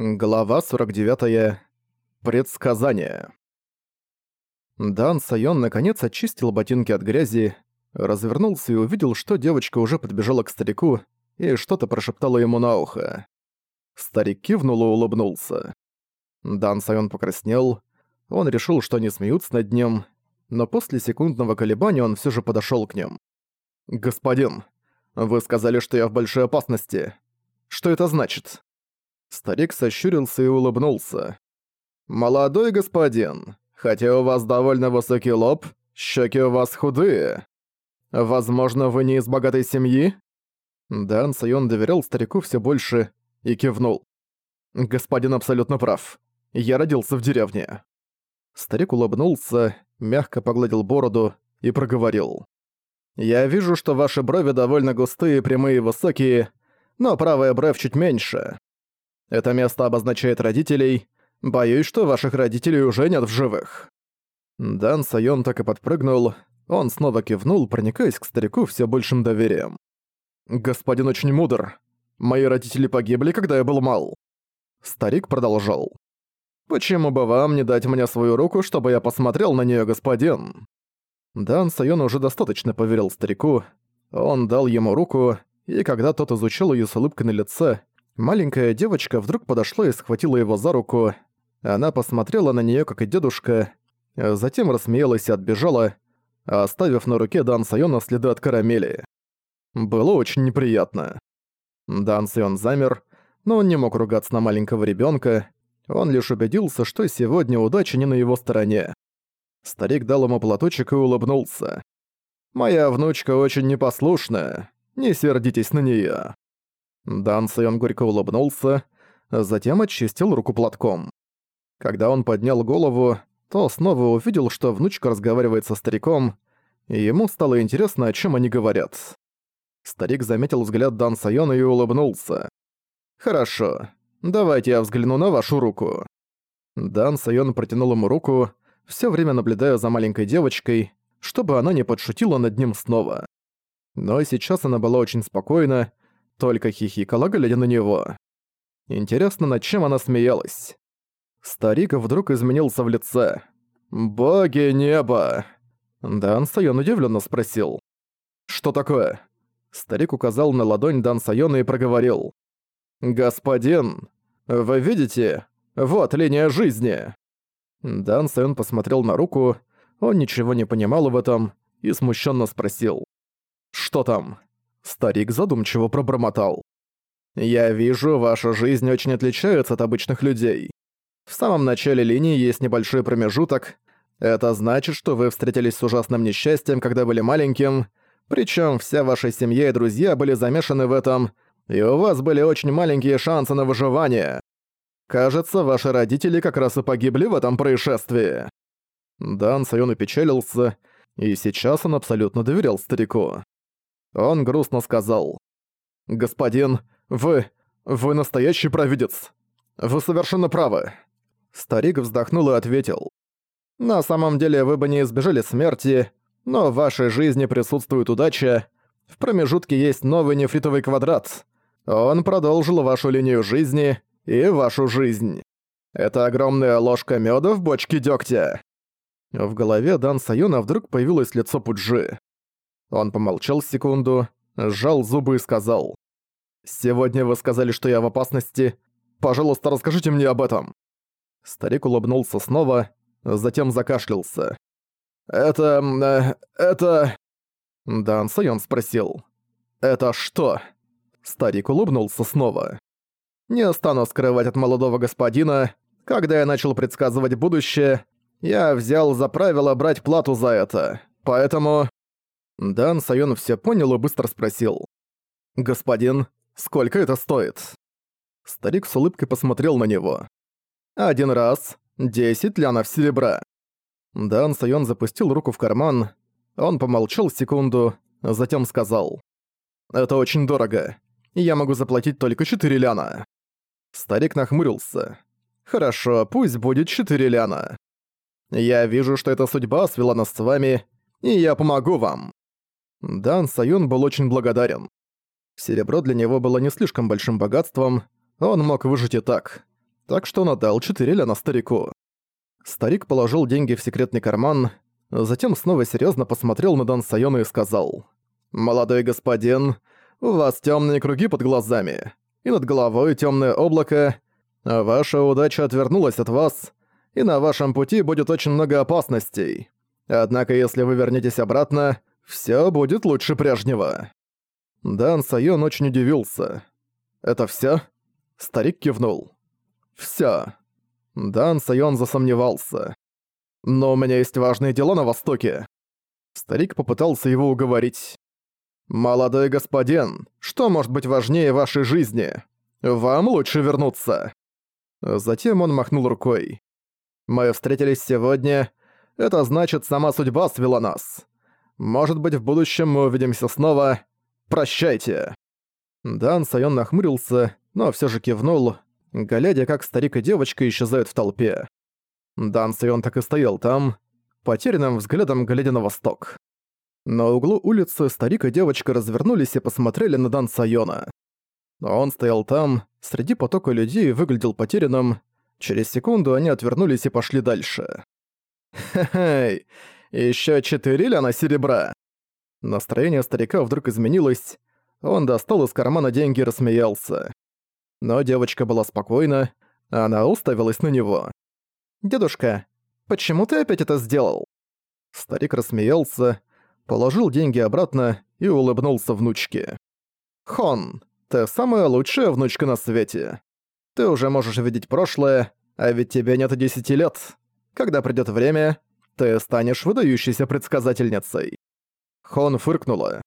Глава 49. Предсказание. Дан Сайон наконец очистил ботинки от грязи, развернулся и увидел, что девочка уже подбежала к старику и что-то прошептала ему на ухо. Старик кивнул и улыбнулся. Дан Сайон покраснел, он решил, что они смеются над ним, но после секундного колебания он все же подошел к ним. «Господин, вы сказали, что я в большой опасности. Что это значит?» Старик сощурился и улыбнулся. «Молодой господин, хотя у вас довольно высокий лоб, щеки у вас худые. Возможно, вы не из богатой семьи?» Дан Сайон доверял старику все больше и кивнул. «Господин абсолютно прав. Я родился в деревне». Старик улыбнулся, мягко погладил бороду и проговорил. «Я вижу, что ваши брови довольно густые, прямые и высокие, но правая бровь чуть меньше. Это место обозначает родителей. Боюсь, что ваших родителей уже нет в живых». Дан Сайон так и подпрыгнул. Он снова кивнул, проникаясь к старику все большим доверием. «Господин очень мудр. Мои родители погибли, когда я был мал». Старик продолжал. «Почему бы вам не дать мне свою руку, чтобы я посмотрел на нее, господин?» Дан Сайон уже достаточно поверил старику. Он дал ему руку, и когда тот изучил ее с улыбкой на лице, Маленькая девочка вдруг подошла и схватила его за руку. Она посмотрела на неё, как и дедушка, затем рассмеялась и отбежала, оставив на руке Дан Сайона следы от карамели. Было очень неприятно. Дан Сайон замер, но он не мог ругаться на маленького ребёнка, он лишь убедился, что сегодня удача не на его стороне. Старик дал ему платочек и улыбнулся. «Моя внучка очень непослушная, не сердитесь на неё». Дан Сайон горько улыбнулся, затем очистил руку платком. Когда он поднял голову, то снова увидел, что внучка разговаривает со стариком, и ему стало интересно, о чем они говорят. Старик заметил взгляд Дан Сайона и улыбнулся. «Хорошо, давайте я взгляну на вашу руку». Дан Сайон протянул ему руку, все время наблюдая за маленькой девочкой, чтобы она не подшутила над ним снова. Но сейчас она была очень спокойна, только хихикала, глядя на него. Интересно, над чем она смеялась. Старик вдруг изменился в лице. «Боги неба!» Дан Сайон удивленно спросил. «Что такое?» Старик указал на ладонь Дан Сайона и проговорил. «Господин, вы видите? Вот линия жизни!» Дан Сайон посмотрел на руку, он ничего не понимал в этом и смущенно спросил. «Что там?» Старик задумчиво пробормотал. «Я вижу, ваша жизнь очень отличается от обычных людей. В самом начале линии есть небольшой промежуток. Это значит, что вы встретились с ужасным несчастьем, когда были маленьким, причем вся ваша семья и друзья были замешаны в этом, и у вас были очень маленькие шансы на выживание. Кажется, ваши родители как раз и погибли в этом происшествии». Дан Сайон опечалился, и сейчас он абсолютно доверял старику. Он грустно сказал. «Господин, вы... вы настоящий провидец. Вы совершенно правы». Старик вздохнул и ответил. «На самом деле вы бы не избежали смерти, но в вашей жизни присутствует удача. В промежутке есть новый нефритовый квадрат. Он продолжил вашу линию жизни и вашу жизнь. Это огромная ложка меда в бочке дегтя». В голове Дан Саюна вдруг появилось лицо Пуджи. Он помолчал секунду, сжал зубы и сказал. «Сегодня вы сказали, что я в опасности. Пожалуйста, расскажите мне об этом». Старик улыбнулся снова, затем закашлялся. «Это... Э, это...» Дан Сайон спросил. «Это что?» Старик улыбнулся снова. «Не стану скрывать от молодого господина. Когда я начал предсказывать будущее, я взял за правило брать плату за это. Поэтому...» Дан Сайон все понял и быстро спросил. «Господин, сколько это стоит?» Старик с улыбкой посмотрел на него. «Один раз. Десять лянов серебра». Дан Сайон запустил руку в карман. Он помолчал секунду, затем сказал. «Это очень дорого. Я могу заплатить только четыре ляна». Старик нахмурился. «Хорошо, пусть будет четыре ляна. Я вижу, что эта судьба свела нас с вами, и я помогу вам. Дан Саюн был очень благодарен. Серебро для него было не слишком большим богатством, он мог выжить и так. так что он отдал 4 ляна старику. Старик положил деньги в секретный карман, затем снова серьезно посмотрел на Дан Сайона и сказал, «Молодой господин, у вас темные круги под глазами, и над головой темное облако, ваша удача отвернулась от вас, и на вашем пути будет очень много опасностей. Однако если вы вернетесь обратно, все будет лучше прежнего». Дан Сайон очень удивился. «Это все? Старик кивнул. «Всё». Дан Сайон засомневался. «Но у меня есть важные дела на Востоке». Старик попытался его уговорить. «Молодой господин, что может быть важнее вашей жизни? Вам лучше вернуться». Затем он махнул рукой. «Мы встретились сегодня. Это значит, сама судьба свела нас. Может быть, в будущем мы увидимся снова. Прощайте». Дан Сайон нахмурился, но все же кивнул, глядя, как старик и девочка исчезают в толпе. Дан Сайон так и стоял там, потерянным взглядом глядя на восток. На углу улицы старик и девочка развернулись и посмотрели на Дан Сайона. Он стоял там, среди потока людей выглядел потерянным. Через секунду они отвернулись и пошли дальше. «Хе-хей, ещё четыре ляна серебра!» Настроение старика вдруг изменилось. Он достал из кармана деньги и рассмеялся. Но девочка была спокойна, она уставилась на него. «Дедушка, почему ты опять это сделал?» Старик рассмеялся, положил деньги обратно и улыбнулся внучке. «Хон, ты самая лучшая внучка на свете. Ты уже можешь видеть прошлое, а ведь тебе нет и десяти лет. Когда придёт время, ты станешь выдающейся предсказательницей». Хон фыркнула.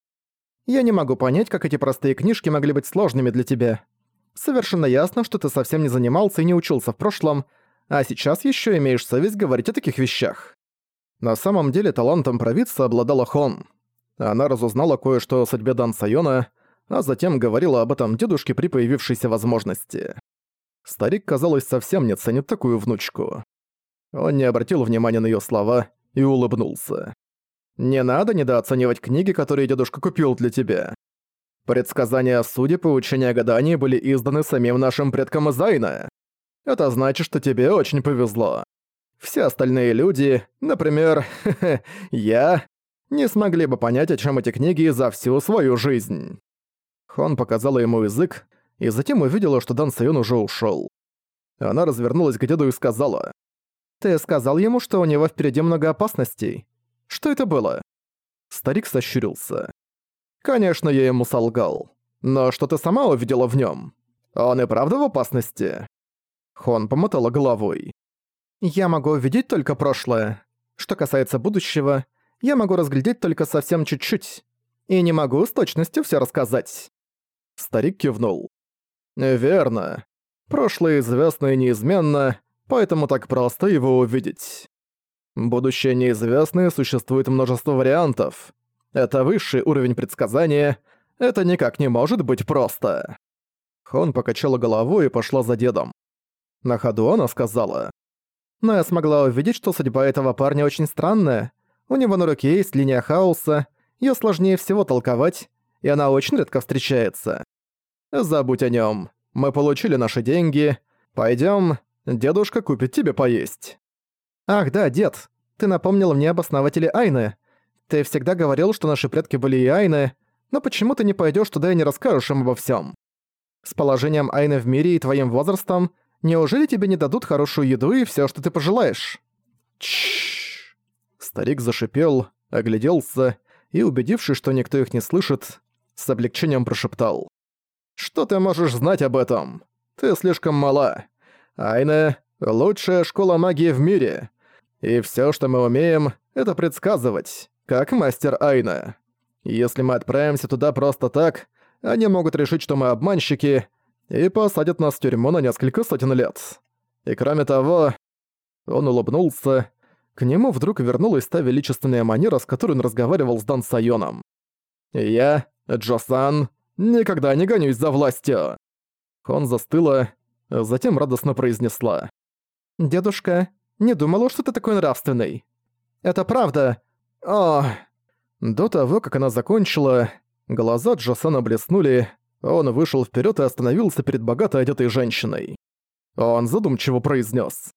«Я не могу понять, как эти простые книжки могли быть сложными для тебя. Совершенно ясно, что ты совсем не занимался и не учился в прошлом, а сейчас еще имеешь совесть говорить о таких вещах. На самом деле талантом провидца обладала Хон. Она разузнала кое-что о судьбе Дан Сайона, а затем говорила об этом дедушке при появившейся возможности. Старик, казалось, совсем не ценит такую внучку. Он не обратил внимания на ее слова и улыбнулся. «Не надо недооценивать книги, которые дедушка купил для тебя. Предсказания судеб и учения гаданий были изданы самим нашим предком из. Это значит, что тебе очень повезло. Все остальные люди, например, я, не смогли бы понять, о чем эти книги за всю свою жизнь. Хон показала ему язык, и затем увидела, что Дан Сайон уже ушел. Она развернулась к деду и сказала. «Ты сказал ему, что у него впереди много опасностей. Что это было?» Старик сощурился. Конечно, я ему солгал. Но что ты сама увидела в нем? Он и правда в опасности?» Хон помотала головой. «Я могу увидеть только прошлое. Что касается будущего, я могу разглядеть только совсем чуть-чуть. И не могу с точностью все рассказать». Старик кивнул. «Верно. Прошлое известно и неизменно, поэтому так просто его увидеть. Будущее неизвестное существует множество вариантов. Это высший уровень предсказания. Это никак не может быть просто. Хон покачала головой и пошла за дедом. На ходу она сказала. Но я смогла увидеть, что судьба этого парня очень странная. У него на руке есть линия хаоса, её сложнее всего толковать, и она очень редко встречается. Забудь о нём. Мы получили наши деньги. Пойдём, дедушка купит тебе поесть. Ах да, дед, ты напомнил мне об основателе Айны. Ты всегда говорил, что наши предки были и Айны, но почему ты не пойдешь туда и не расскажешь им обо всем? С положением Айны в мире и твоим возрастом, неужели тебе не дадут хорошую еду и все, что ты пожелаешь? Чш. Старик зашипел, огляделся и, убедившись, что никто их не слышит, с облегчением прошептал. «Что ты можешь знать об этом? Ты слишком мала. Айна — лучшая школа магии в мире. И все, что мы умеем, это предсказывать как мастер Айна. Если мы отправимся туда просто так, они могут решить, что мы обманщики, и посадят нас в тюрьму на несколько сотен лет. И кроме того... Он улыбнулся. К нему вдруг вернулась та величественная манера, с которой он разговаривал с Дан Сайоном. «Я, Джосан, никогда не гонюсь за властью!» Он застыла, затем радостно произнесла. «Дедушка, не думала, что ты такой нравственный. Это правда, о! До того, как она закончила, глаза Джосана блеснули, он вышел вперед и остановился перед богато одетой женщиной. Он задумчиво произнес: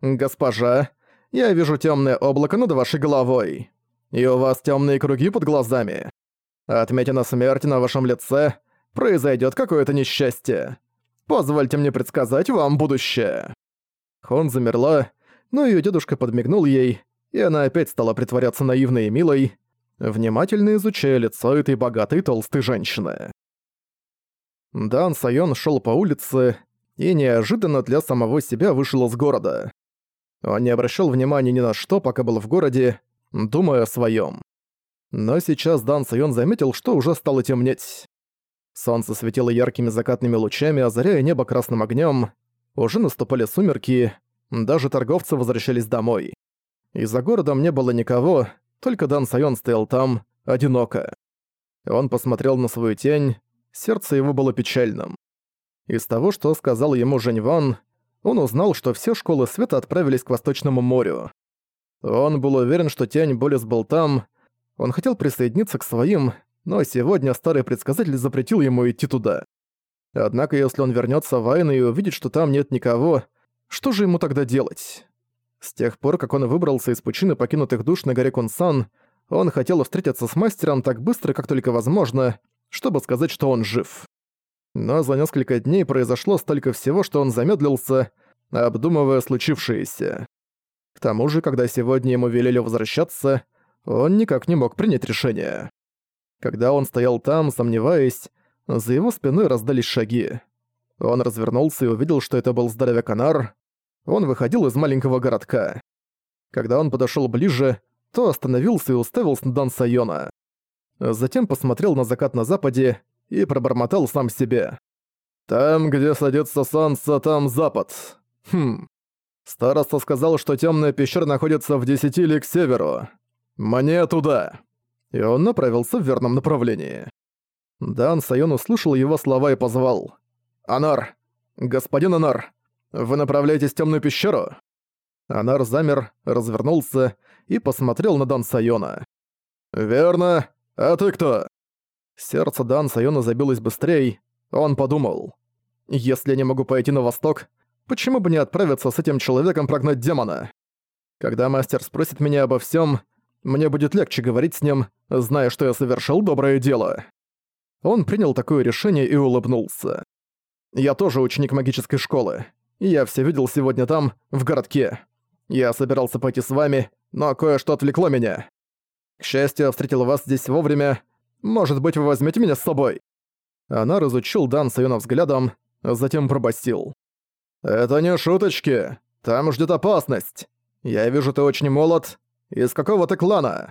«Госпожа, я вижу темное облако над вашей головой, и у вас темные круги под глазами. Отметина смерти на вашем лице, произойдет какое-то несчастье. Позвольте мне предсказать вам будущее». Хон замерла, но ее дедушка подмигнул ей, и она опять стала притворяться наивной и милой, внимательно изучая лицо этой богатой толстой женщины. Дан Сайон шел по улице и неожиданно для самого себя вышел из города. Он не обращал внимания ни на что, пока был в городе, думая о своем. Но сейчас Дан Сайон заметил, что уже стало темнеть. Солнце светило яркими закатными лучами, озаряя небо красным огнем. Уже наступали сумерки, даже торговцы возвращались домой. И за городом не было никого, только Дан Сайон стоял там, одиноко. Он посмотрел на свою тень, сердце его было печальным. Из того, что сказал ему Жень Ван, он узнал, что все школы света отправились к Восточному морю. Он был уверен, что Тянь Болес был там, он хотел присоединиться к своим, но сегодня старый предсказатель запретил ему идти туда. Однако если он вернется в Айну и увидит, что там нет никого, что же ему тогда делать? С тех пор, как он выбрался из пучины покинутых душ на горе Кунсан, он хотел встретиться с мастером так быстро, как только возможно, чтобы сказать, что он жив. Но за несколько дней произошло столько всего, что он замедлился, обдумывая случившееся. К тому же, когда сегодня ему велели возвращаться, он никак не мог принять решение. Когда он стоял там, сомневаясь, за его спиной раздались шаги. Он развернулся и увидел, что это был здоровяк Анар. Он выходил из маленького городка. Когда он подошёл ближе, то остановился и уставился на Дан Сайона. Затем посмотрел на закат на западе и пробормотал сам себе. «Там, где садится солнце, там запад. Хм. Староста сказал, что темная пещера находится в десяти ли к северу. Мне туда!» И он направился в верном направлении. Дан Сайон услышал его слова и позвал. «Анар! Господин Анар! Вы направляетесь в темную пещеру?» Анар замер, развернулся и посмотрел на Дан Сайона. «Верно. А ты кто?» Сердце Дан Сайона забилось быстрее. Он подумал. «Если я не могу пойти на восток, почему бы не отправиться с этим человеком прогнать демона? Когда мастер спросит меня обо всем, мне будет легче говорить с ним, зная, что я совершил доброе дело». Он принял такое решение и улыбнулся. «Я тоже ученик магической школы. Я все видел сегодня там, в городке. Я собирался пойти с вами, но кое-что отвлекло меня. К счастью, я встретил вас здесь вовремя. Может быть, вы возьмете меня с собой?» Она разучил Дан Сайона взглядом, затем пробасил. «Это не шуточки. Там ждет опасность. Я вижу, ты очень молод. Из какого ты клана?»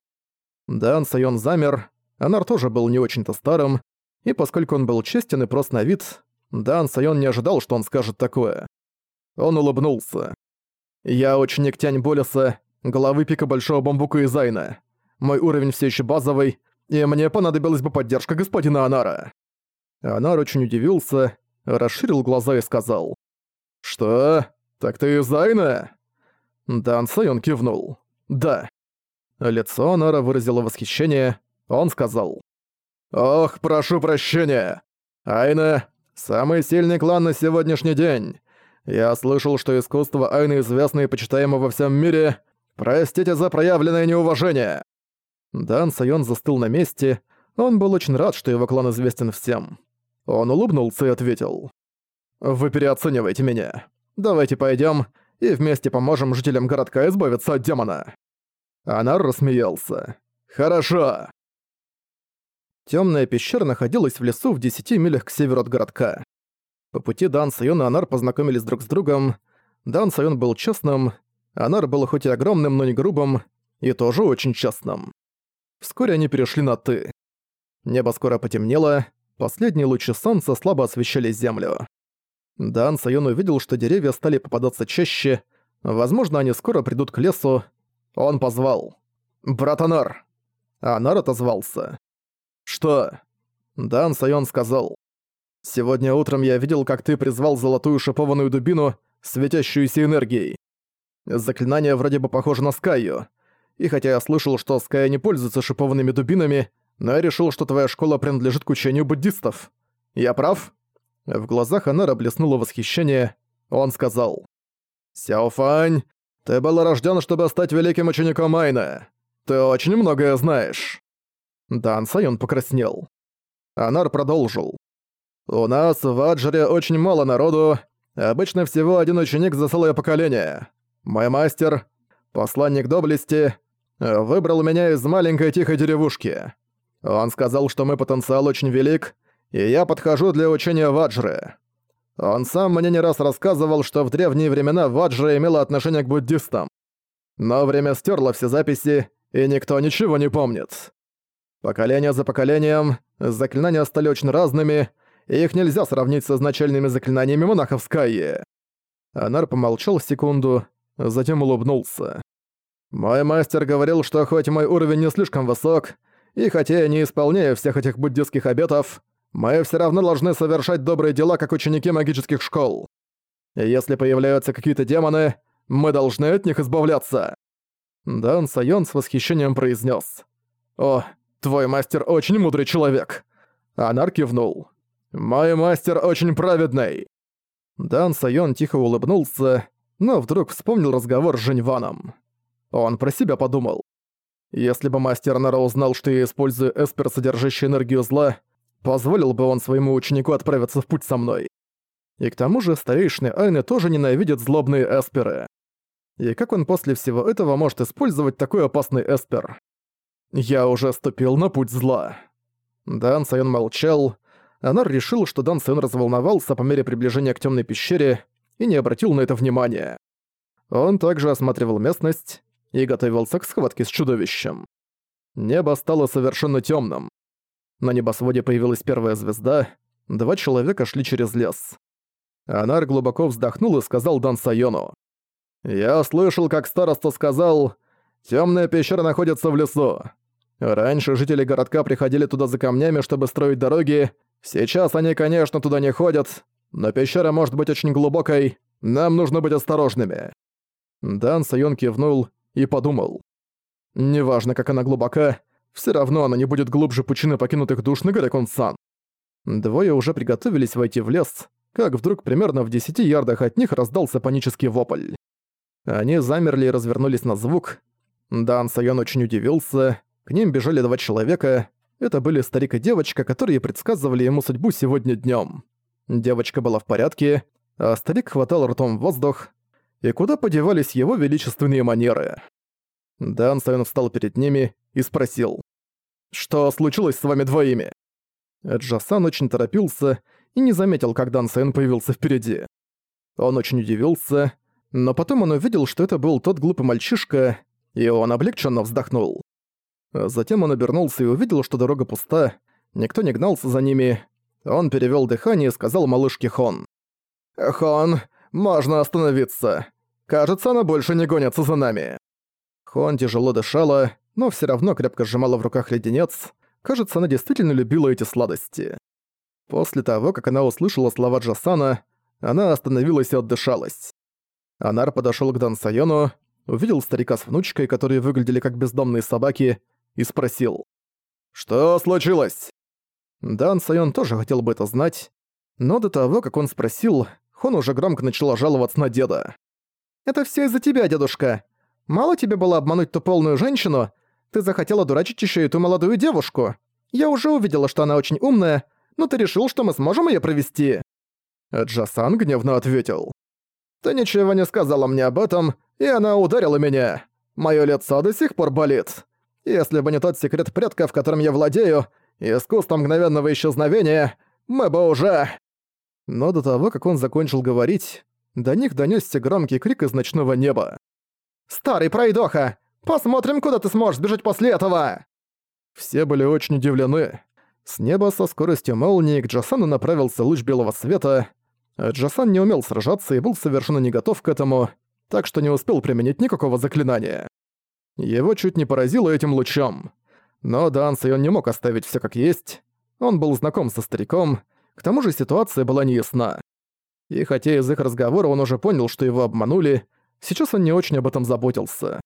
Дан Сайон замер. Анар тоже был не очень-то старым, и поскольку он был честен и прост на вид, Дан Сайон не ожидал, что он скажет такое. Он улыбнулся. «Я ученик Тянь Болеса, главы пика Большого Бамбука и Зайна. Мой уровень все еще базовый, и мне понадобилась бы поддержка господина Анара». Анар очень удивился, расширил глаза и сказал. «Что? Так ты из Зайна?» Дан Сайон кивнул. «Да». Лицо Анара выразило восхищение, он сказал. «Ох, прошу прощения! Айна — самый сильный клан на сегодняшний день. Я слышал, что искусство Айны известно и почитаемо во всем мире. Простите за проявленное неуважение!» Дан Сайон застыл на месте. Он был очень рад, что его клан известен всем. Он улыбнулся и ответил. «Вы переоцениваете меня. Давайте пойдем и вместе поможем жителям городка избавиться от демона». Анар рассмеялся. «Хорошо!» Темная пещера находилась в лесу в 10 милях к северу от городка. По пути Дан Сайон и Анар познакомились друг с другом. Дан Сайон был честным, Анар был хоть и огромным, но не грубым, и тоже очень честным. Вскоре они перешли на «ты». Небо скоро потемнело, последние лучи солнца слабо освещали землю. Дан Сайон увидел, что деревья стали попадаться чаще, возможно, они скоро придут к лесу. Он позвал. «Брат Анар!» Анар отозвался. «Что?» Дан Сайон сказал. «Сегодня утром я видел, как ты призвал золотую шипованную дубину, светящуюся энергией. Заклинание вроде бы похоже на Скайю. И хотя я слышал, что Скайя не пользуется шипованными дубинами, но я решил, что твоя школа принадлежит к учению буддистов. Я прав?» В глазах Анара блеснуло восхищение. Он сказал. «Сяофань, ты был рожден, чтобы стать великим учеником Айна. Ты очень многое знаешь». Дан Сайон покраснел. Анар продолжил. «У нас в Аджере очень мало народу, обычно всего один ученик за целое поколение. Мой мастер, посланник доблести, выбрал меня из маленькой тихой деревушки. Он сказал, что мой потенциал очень велик, и я подхожу для учения Ваджры. Он сам мне не раз рассказывал, что в древние времена Ваджра имела отношение к буддистам. Но время стерло все записи, и никто ничего не помнит. Поколение за поколением заклинания стали очень разными, и их нельзя сравнить с изначальными заклинаниями монахов Скайи. Анар помолчал секунду, затем улыбнулся. «Мой мастер говорил, что хоть мой уровень не слишком высок, и хотя я не исполняю всех этих буддистских обетов, мы все равно должны совершать добрые дела, как ученики магических школ. И если появляются какие-то демоны, мы должны от них избавляться». Дан Сайон с восхищением произнес: «О, твой мастер очень мудрый человек!» Анар кивнул. «Мой мастер очень праведный!» Дан Сайон тихо улыбнулся, но вдруг вспомнил разговор с Женьваном. Он про себя подумал. Если бы мастер Нара узнал, что я использую эспер, содержащий энергию зла, позволил бы он своему ученику отправиться в путь со мной. И к тому же старейшины Айны тоже ненавидят злобные эсперы. И как он после всего этого может использовать такой опасный эспер? Я уже ступил на путь зла. Дан Сайон молчал. Анар решил, что Дан Сайон разволновался по мере приближения к темной пещере и не обратил на это внимания. Он также осматривал местность, и готовился к схватке с чудовищем. Небо стало совершенно темным. На небосводе появилась первая звезда, два человека шли через лес. Анар глубоко вздохнул и сказал Дан Сайону. «Я слышал, как староста сказал, темная пещера находится в лесу. Раньше жители городка приходили туда за камнями, чтобы строить дороги. Сейчас они, конечно, туда не ходят, но пещера может быть очень глубокой, нам нужно быть осторожными». Дан Сайон кивнул и подумал. Неважно, как она глубока, все равно она не будет глубже пучины покинутых душ на горе Кунсан. Двое уже приготовились войти в лес, как вдруг примерно в десяти ярдах от них раздался панический вопль. Они замерли и развернулись на звук. Дан Сайон очень удивился. К ним бежали два человека. Это были старик и девочка, которые предсказывали ему судьбу сегодня днем. Девочка была в порядке, а старик хватал ртом воздух, и куда подевались его величественные манеры. Дан Сайон встал перед ними и спросил, «Что случилось с вами двоими?» Джасан очень торопился и не заметил, как Дан Сайон появился впереди. Он очень удивился, но потом он увидел, что это был тот глупый мальчишка, и он облегченно вздохнул. Затем он обернулся и увидел, что дорога пуста, никто не гнался за ними. Он перевёл дыхание и сказал малышке Хон. «Хон, можно остановиться. Кажется, она больше не гонится за нами». Хон тяжело дышала, но все равно крепко сжимала в руках леденец. Кажется, она действительно любила эти сладости. После того, как она услышала слова Джасана, она остановилась и отдышалась. Анар подошёл к Дан Сайону, увидел старика с внучкой, которые выглядели как бездомные собаки, и спросил. «Что случилось?» Дан Сайон тоже хотел бы это знать, но до того, как он спросил, Хон уже громко начала жаловаться на деда. «Это все из-за тебя, дедушка. Мало тебе было обмануть ту полную женщину? Ты захотела дурачить еще и ту молодую девушку. Я уже увидела, что она очень умная, но ты решил, что мы сможем ее провести». Джасан гневно ответил. «Ты ничего не сказала мне об этом, и она ударила меня. Моё лицо до сих пор болит. Если бы не тот секрет предков, которым я владею, искусство мгновенного исчезновения, мы бы уже...» Но до того, как он закончил говорить, до них донёсся громкий крик из ночного неба. «Старый пройдоха! Посмотрим, куда ты сможешь бежать после этого!» Все были очень удивлены. С неба со скоростью молнии к Джасану направился луч белого света. Джасан не умел сражаться и был совершенно не готов к этому, так что не успел применить никакого заклинания. Его чуть не поразило этим лучом. Но Дан Сайон не мог оставить все как есть. Он был знаком со стариком, к тому же ситуация была неясна. И хотя из их разговора он уже понял, что его обманули, сейчас он не очень об этом заботился.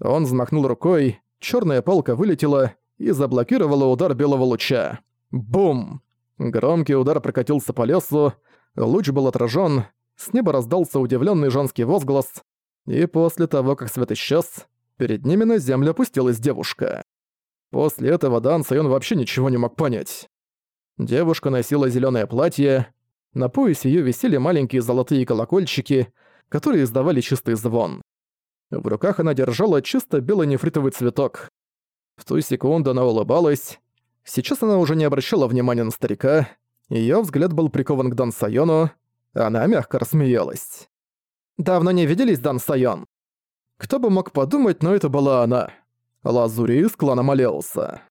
Он взмахнул рукой, черная палка вылетела и заблокировала удар белого луча. Бум! Громкий удар прокатился по лесу, луч был отражен, с неба раздался удивленный женский возглас, и после того, как свет исчез, перед ними на землю опустилась девушка. После этого Дан Сайон вообще ничего не мог понять. Девушка носила зеленое платье, на поясе ее висели маленькие золотые колокольчики, которые издавали чистый звон. В руках она держала чисто белый нефритовый цветок. В ту секунду она улыбалась. Сейчас она уже не обращала внимания на старика. Её взгляд был прикован к Дан Сайону. Она мягко рассмеялась. «Давно не виделись, Дан Сайон?» Кто бы мог подумать, но это была она. Лазури из клана Малеуса.